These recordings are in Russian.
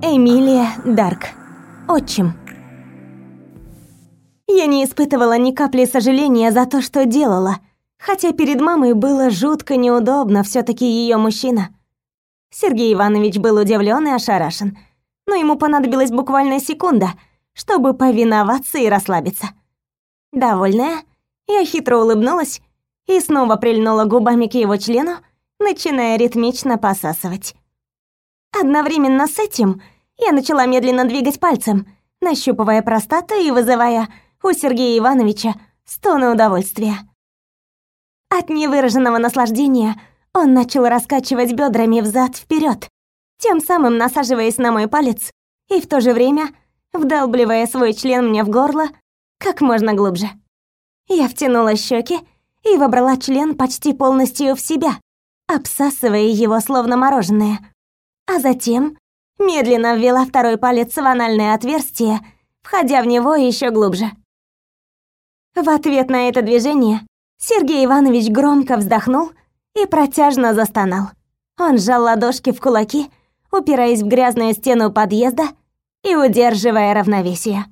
Эмилия Дарк. Отчим. Я не испытывала ни капли сожаления за то, что делала, хотя перед мамой было жутко неудобно, все таки ее мужчина. Сергей Иванович был удивлен и ошарашен, но ему понадобилась буквально секунда, чтобы повиноваться и расслабиться. Довольная, я хитро улыбнулась и снова прильнула губами к его члену, начиная ритмично посасывать. Одновременно с этим я начала медленно двигать пальцем, нащупывая простату и вызывая у Сергея Ивановича стоны удовольствия. От невыраженного наслаждения он начал раскачивать бедрами взад вперед, тем самым насаживаясь на мой палец и в то же время вдалбливая свой член мне в горло как можно глубже. Я втянула щеки и вобрала член почти полностью в себя, обсасывая его словно мороженое а затем медленно ввела второй палец в анальное отверстие, входя в него еще глубже. В ответ на это движение Сергей Иванович громко вздохнул и протяжно застонал. Он сжал ладошки в кулаки, упираясь в грязную стену подъезда и удерживая равновесие.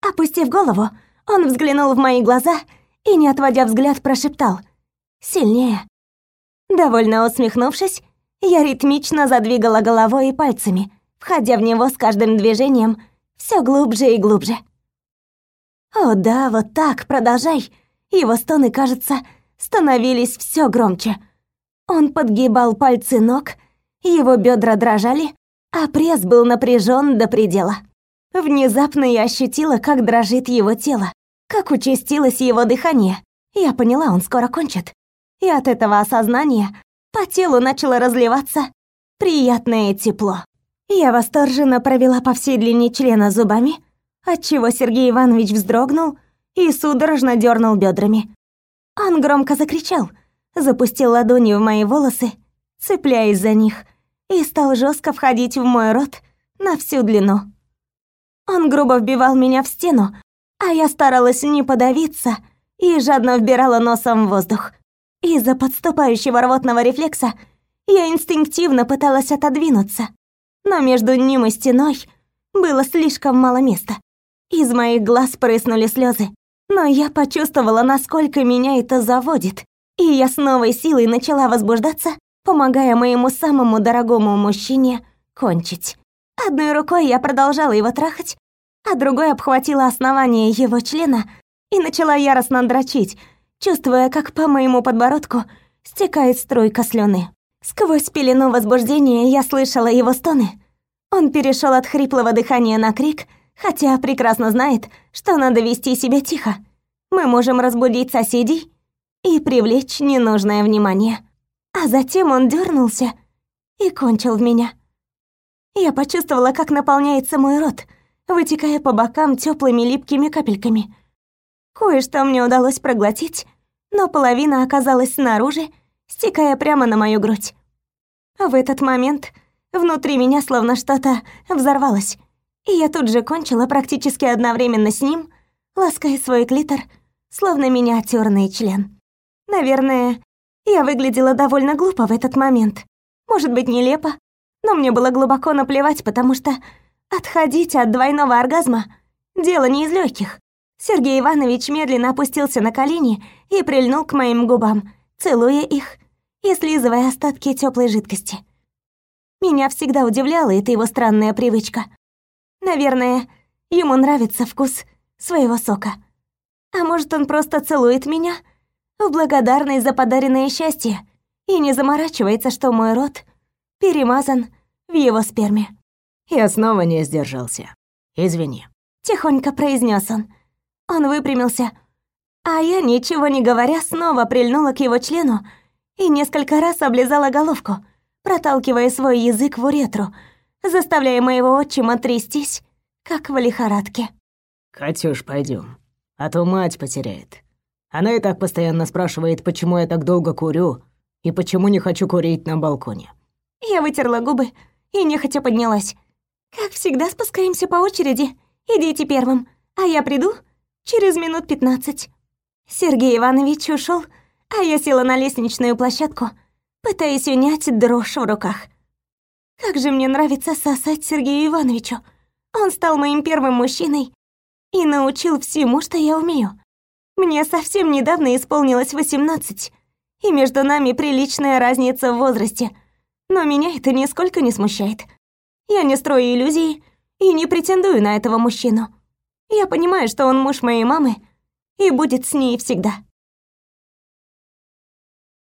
Опустив голову, он взглянул в мои глаза и, не отводя взгляд, прошептал «Сильнее». Довольно усмехнувшись, я ритмично задвигала головой и пальцами, входя в него с каждым движением все глубже и глубже. О да, вот так, продолжай. Его стоны, кажется, становились все громче. Он подгибал пальцы ног, его бедра дрожали, а пресс был напряжен до предела. Внезапно я ощутила, как дрожит его тело, как участилось его дыхание. Я поняла, он скоро кончит. И от этого осознания по телу начало разливаться приятное тепло. Я восторженно провела по всей длине члена зубами, отчего Сергей Иванович вздрогнул и судорожно дернул бедрами. Он громко закричал, запустил ладони в мои волосы, цепляясь за них, и стал жестко входить в мой рот на всю длину. Он грубо вбивал меня в стену, а я старалась не подавиться и жадно вбирала носом воздух. Из-за подступающего рвотного рефлекса я инстинктивно пыталась отодвинуться, но между ним и стеной было слишком мало места. Из моих глаз прыснули слезы, но я почувствовала, насколько меня это заводит, и я с новой силой начала возбуждаться, помогая моему самому дорогому мужчине кончить. Одной рукой я продолжала его трахать, а другой обхватила основание его члена и начала яростно дрочить, чувствуя, как по моему подбородку стекает струйка слюны. Сквозь пелену возбуждения я слышала его стоны. Он перешел от хриплого дыхания на крик, хотя прекрасно знает, что надо вести себя тихо. Мы можем разбудить соседей и привлечь ненужное внимание. А затем он дернулся и кончил в меня. Я почувствовала, как наполняется мой рот, вытекая по бокам теплыми липкими капельками. Кое-что мне удалось проглотить, но половина оказалась снаружи, стекая прямо на мою грудь. В этот момент внутри меня словно что-то взорвалось, и я тут же кончила практически одновременно с ним, лаская свой клитор, словно миниатюрный член. Наверное, я выглядела довольно глупо в этот момент. Может быть, нелепо, но мне было глубоко наплевать, потому что отходить от двойного оргазма — дело не из легких. Сергей Иванович медленно опустился на колени и прильнул к моим губам, целуя их и слизывая остатки теплой жидкости. Меня всегда удивляла эта его странная привычка. Наверное, ему нравится вкус своего сока. А может, он просто целует меня в благодарность за подаренное счастье и не заморачивается, что мой рот перемазан в его сперме. Я снова не сдержался. Извини. Тихонько произнес он. Он выпрямился, а я, ничего не говоря, снова прильнула к его члену и несколько раз облизала головку, проталкивая свой язык в уретру, заставляя моего отчима трястись, как в лихорадке. «Катюш, пойдем, а то мать потеряет. Она и так постоянно спрашивает, почему я так долго курю и почему не хочу курить на балконе». Я вытерла губы и нехотя поднялась. «Как всегда, спускаемся по очереди. Идите первым, а я приду через минут пятнадцать». Сергей Иванович ушел, а я села на лестничную площадку, пытаясь унять дрожь в руках. Как же мне нравится сосать Сергею Ивановичу. Он стал моим первым мужчиной и научил всему, что я умею. Мне совсем недавно исполнилось 18, и между нами приличная разница в возрасте. Но меня это нисколько не смущает. Я не строю иллюзий и не претендую на этого мужчину. Я понимаю, что он муж моей мамы и будет с ней всегда.